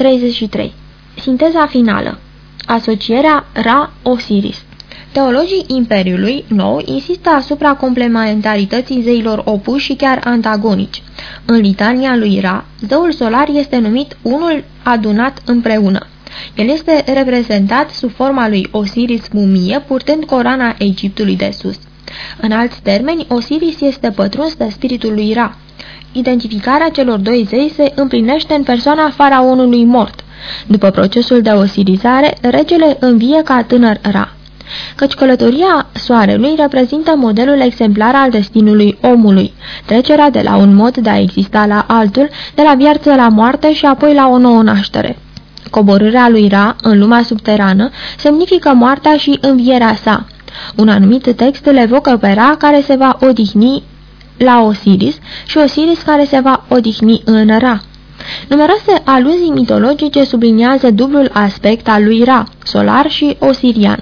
33. Sinteza finală Asocierea Ra-Osiris Teologii Imperiului Nou insistă asupra complementarității zeilor opuși și chiar antagonici. În litania lui Ra, zeul solar este numit unul adunat împreună. El este reprezentat sub forma lui Osiris mumie, purtând corana Egiptului de sus. În alți termeni, Osiris este pătruns de spiritul lui Ra. Identificarea celor doi zei se împlinește în persoana faraonului mort. După procesul de osirizare, regele învie ca tânăr Ra căci călătoria soarelui reprezintă modelul exemplar al destinului omului, trecerea de la un mod de a exista la altul, de la viață la moarte și apoi la o nouă naștere. Coborârea lui Ra în lumea subterană semnifică moartea și învierea sa. Un anumit text le evocă pe Ra care se va odihni la Osiris și Osiris care se va odihni în Ra. Numeroase aluzii mitologice subliniază dublul aspect al lui Ra, solar și osirian.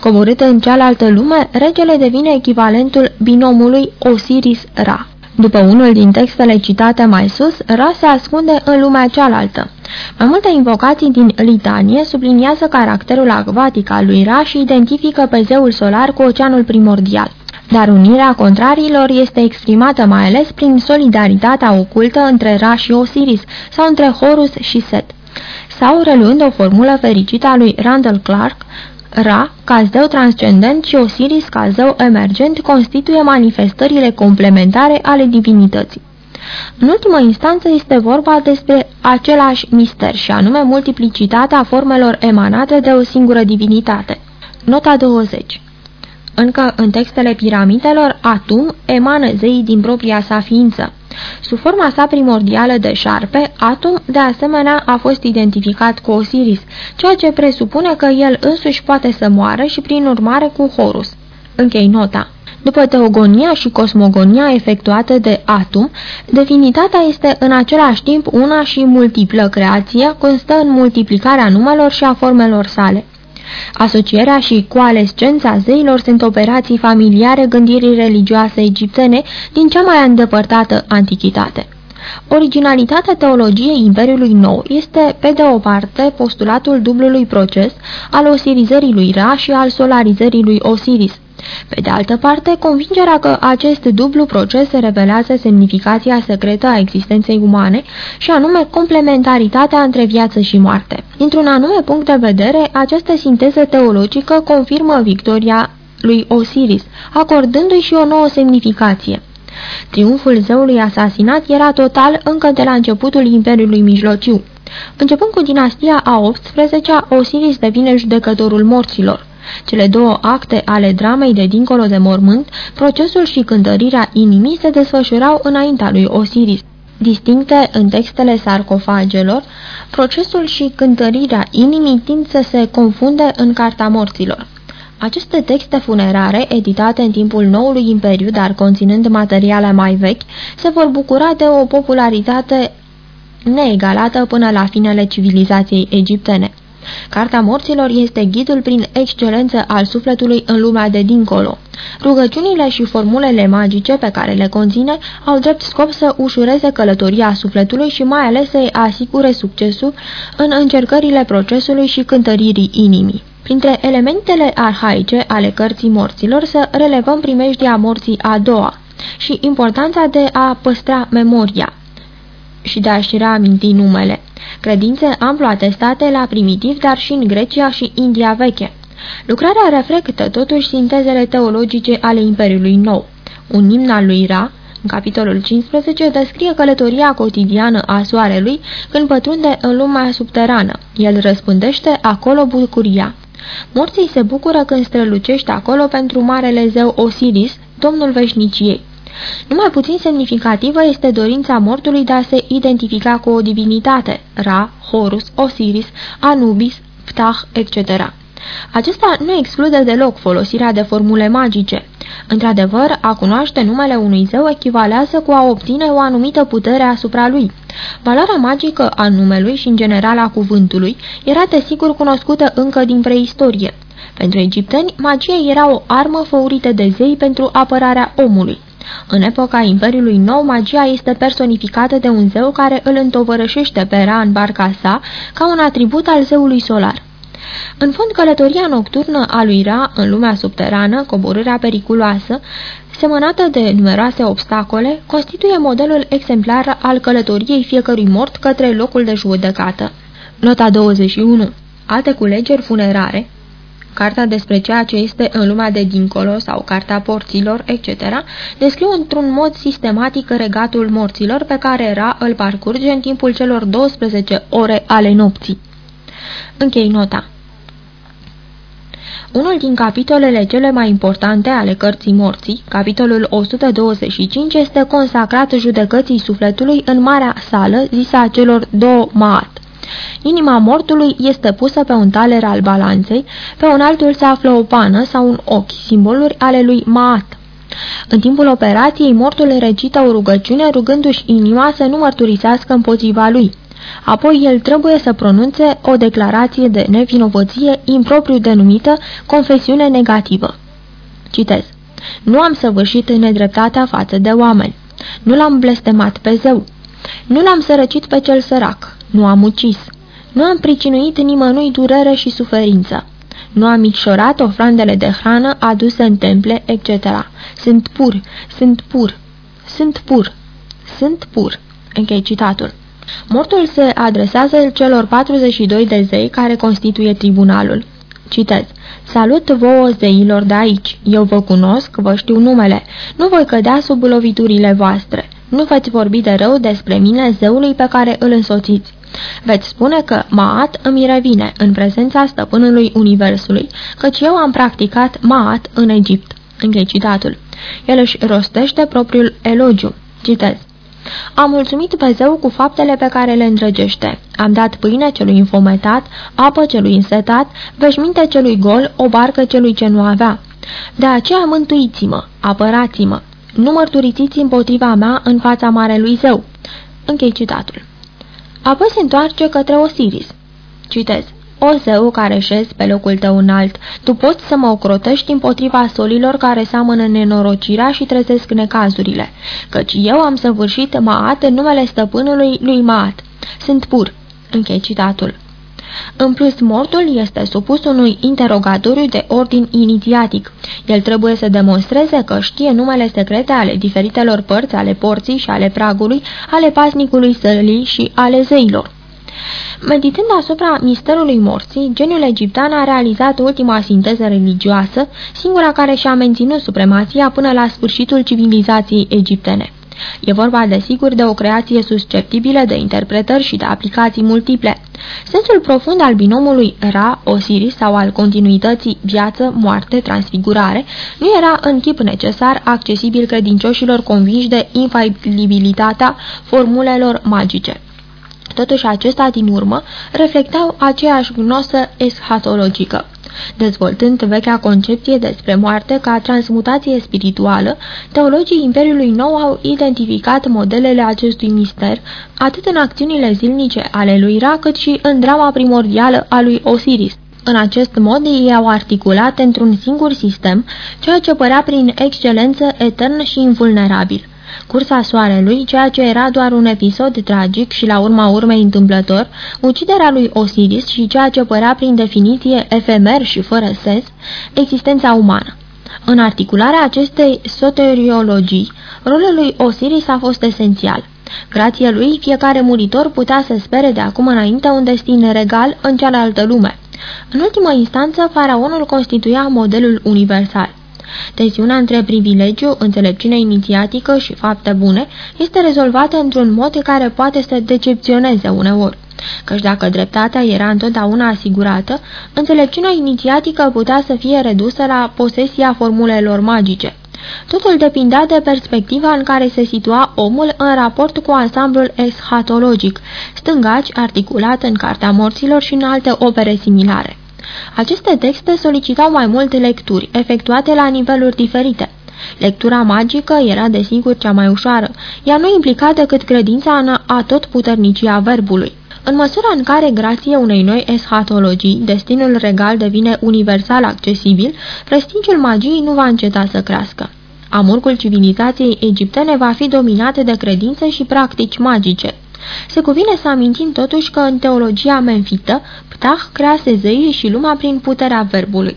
Coborât în cealaltă lume, regele devine echivalentul binomului Osiris-Ra. După unul din textele citate mai sus, Ra se ascunde în lumea cealaltă. Mai multe invocații din litanie subliniază caracterul acvatic al lui Ra și identifică pe zeul solar cu oceanul primordial. Dar unirea contrariilor este exprimată mai ales prin solidaritatea ocultă între Raș și Osiris sau între Horus și Set. Sau, reluând o formulă fericită a lui Randall Clark, Ra, ca zeu transcendent și Osiris, ca zeu emergent, constituie manifestările complementare ale divinității. În ultimă instanță este vorba despre același mister și anume multiplicitatea formelor emanate de o singură divinitate. Nota 20 Încă în textele piramidelor, Atum emană zeii din propria sa ființă. Sub forma sa primordială de șarpe, Atum de asemenea a fost identificat cu Osiris, ceea ce presupune că el însuși poate să moară și prin urmare cu Horus. Închei nota. După teogonia și cosmogonia efectuată de Atum, divinitatea este în același timp una și multiplă creație, constă în multiplicarea numelor și a formelor sale. Asocierea și coalescența zeilor sunt operații familiare gândirii religioase egiptene din cea mai îndepărtată antichitate. Originalitatea teologiei Imperiului Nou este, pe de o parte, postulatul dublului proces al osirizării lui Ra și al solarizării lui Osiris, pe de altă parte, convingerea că acest dublu proces revelează semnificația secretă a existenței umane și anume complementaritatea între viață și moarte. Dintr-un anume punct de vedere, această sinteză teologică confirmă victoria lui Osiris, acordându-i și o nouă semnificație. Triumful zeului asasinat era total încă de la începutul Imperiului Mijlociu. Începând cu dinastia a 18-a, Osiris devine judecătorul morților. Cele două acte ale dramei de dincolo de mormânt, procesul și cântărirea inimii se desfășurau înaintea lui Osiris. Distincte în textele sarcofagelor, procesul și cântărirea inimii tind să se confunde în Carta Morților. Aceste texte funerare, editate în timpul noului imperiu, dar conținând materiale mai vechi, se vor bucura de o popularitate neegalată până la finele civilizației egiptene. Carta morților este ghidul prin excelență al sufletului în lumea de dincolo. Rugăciunile și formulele magice pe care le conține au drept scop să ușureze călătoria sufletului și mai ales să-i asigure succesul în încercările procesului și cântăririi inimii. Printre elementele arhaice ale cărții morților să relevăm primejdia morții a doua și importanța de a păstra memoria și de a-și reaminti numele. Credințe amplu atestate la primitiv, dar și în Grecia și India veche. Lucrarea reflectă totuși sintezele teologice ale Imperiului Nou. Un imn al lui Ra, în capitolul 15, descrie călătoria cotidiană a soarelui când pătrunde în lumea subterană. El răspândește acolo bucuria. Morții se bucură când strălucește acolo pentru marele zeu Osiris, domnul veșniciei. Numai puțin semnificativă este dorința mortului de a se identifica cu o divinitate, Ra, Horus, Osiris, Anubis, Ptah, etc. Acesta nu exclude deloc folosirea de formule magice. Într-adevăr, a cunoaște numele unui zeu echivalează cu a obține o anumită putere asupra lui. Valoarea magică a numelui și în general a cuvântului era desigur cunoscută încă din preistorie. Pentru egipteni, magia era o armă făurită de zei pentru apărarea omului. În epoca Imperiului Nou, magia este personificată de un zeu care îl întovărășește pe Ra în barca sa ca un atribut al zeului solar. În fond, călătoria nocturnă a lui Ra în lumea subterană, coborârea periculoasă, semănată de numeroase obstacole, constituie modelul exemplar al călătoriei fiecărui mort către locul de judecată. Nota 21. Alte culegeri funerare, cartea despre ceea ce este în lumea de dincolo sau cartea porților, etc., descriu într-un mod sistematic regatul morților pe care era îl parcurge în timpul celor 12 ore ale nopții. Închei nota. Unul din capitolele cele mai importante ale cărții morții, capitolul 125, este consacrat judecății sufletului în marea sală zisă a celor două maat. Inima mortului este pusă pe un taler al balanței, pe un altul se află o pană sau un ochi, simboluri ale lui Maat. În timpul operației, mortul recită o rugăciune rugându-și inima să nu mărturisească împotriva lui. Apoi el trebuie să pronunțe o declarație de nevinovăție impropriu denumită confesiune negativă. Citez. Nu am săvârșit nedreptatea față de oameni. Nu l-am blestemat pe zeu. Nu l-am sărăcit pe cel sărac. Nu am ucis. Nu am pricinuit nimănui durere și suferință. Nu am micșorat ofrandele de hrană aduse în temple, etc. Sunt pur, sunt pur, sunt pur, sunt pur. Închei citatul. Mortul se adresează celor 42 de zei care constituie tribunalul. Citez. Salut vouă zeilor de aici. Eu vă cunosc, vă știu numele. Nu voi cădea sub loviturile voastre. Nu veți vorbi de rău despre mine, zeului pe care îl însoțiți. Veți spune că Maat îmi revine în prezența stăpânului Universului, căci eu am practicat Maat în Egipt. Închei citatul. El își rostește propriul elogiu. Citez. Am mulțumit pe zeu cu faptele pe care le îndrăgește. Am dat pâine celui infometat, apă celui însetat, veșminte celui gol, o barcă celui ce nu avea. De aceea mântuiți-mă, apărați-mă, nu mărturisiți împotriva mea în fața marelui zeu. Închei citatul. Apoi se întoarce către Osiris. Citez. O zeu care șezi pe locul tău înalt, tu poți să mă ocrotești împotriva solilor care seamănă nenorocirea și trezesc necazurile, căci eu am săvârșit Maat în numele stăpânului lui Maat. Sunt pur. Închei citatul. În plus, mortul este supus unui interogatoriu de ordin inițiatic. El trebuie să demonstreze că știe numele secrete ale diferitelor părți ale porții și ale pragului, ale pasnicului sălii și ale zeilor. Meditând asupra misterului morții, geniul egiptean a realizat ultima sinteză religioasă, singura care și-a menținut supremația până la sfârșitul civilizației egiptene. E vorba, desigur, de o creație susceptibilă de interpretări și de aplicații multiple. Sensul profund al binomului Ra-Osiris sau al continuității viață-moarte, transfigurare, nu era în chip necesar accesibil credincioșilor convinși de infalibilitatea formulelor magice. Totuși acesta din urmă reflectau aceeași gnosă eschatologică. Dezvoltând vechea concepție despre moarte ca transmutație spirituală, teologii Imperiului Nou au identificat modelele acestui mister, atât în acțiunile zilnice ale lui Ra, cât și în drama primordială a lui Osiris. În acest mod, ei au articulat într-un singur sistem, ceea ce părea prin excelență etern și invulnerabil. Cursa soarelui, ceea ce era doar un episod tragic și la urma urmei întâmplător, uciderea lui Osiris și ceea ce părea prin definiție efemer și fără sens, existența umană. În articularea acestei soteriologii, rolul lui Osiris a fost esențial. Grație lui, fiecare muritor putea să spere de acum înainte un destin regal în cealaltă lume. În ultimă instanță, faraonul constituia modelul universal. Tensiunea între privilegiu, înțelepciune inițiatică și fapte bune este rezolvată într-un mod care poate să decepționeze uneori. Căci dacă dreptatea era întotdeauna asigurată, înțelepciunea inițiatică putea să fie redusă la posesia formulelor magice. Totul depindea de perspectiva în care se situa omul în raport cu ansamblul eschatologic, stângaci articulat în Cartea Morților și în alte opere similare. Aceste texte solicitau mai multe lecturi, efectuate la niveluri diferite. Lectura magică era desigur cea mai ușoară, ea nu implica decât credința în atotputernicia verbului. În măsura în care, grație unei noi eschatologii, destinul regal devine universal accesibil, prestigiul magiei nu va înceta să crească. Amurgul civilizației egiptene va fi dominat de credințe și practici magice. Se cuvine să amintim totuși că în teologia menfită, Ptah crease zeii și lumea prin puterea verbului.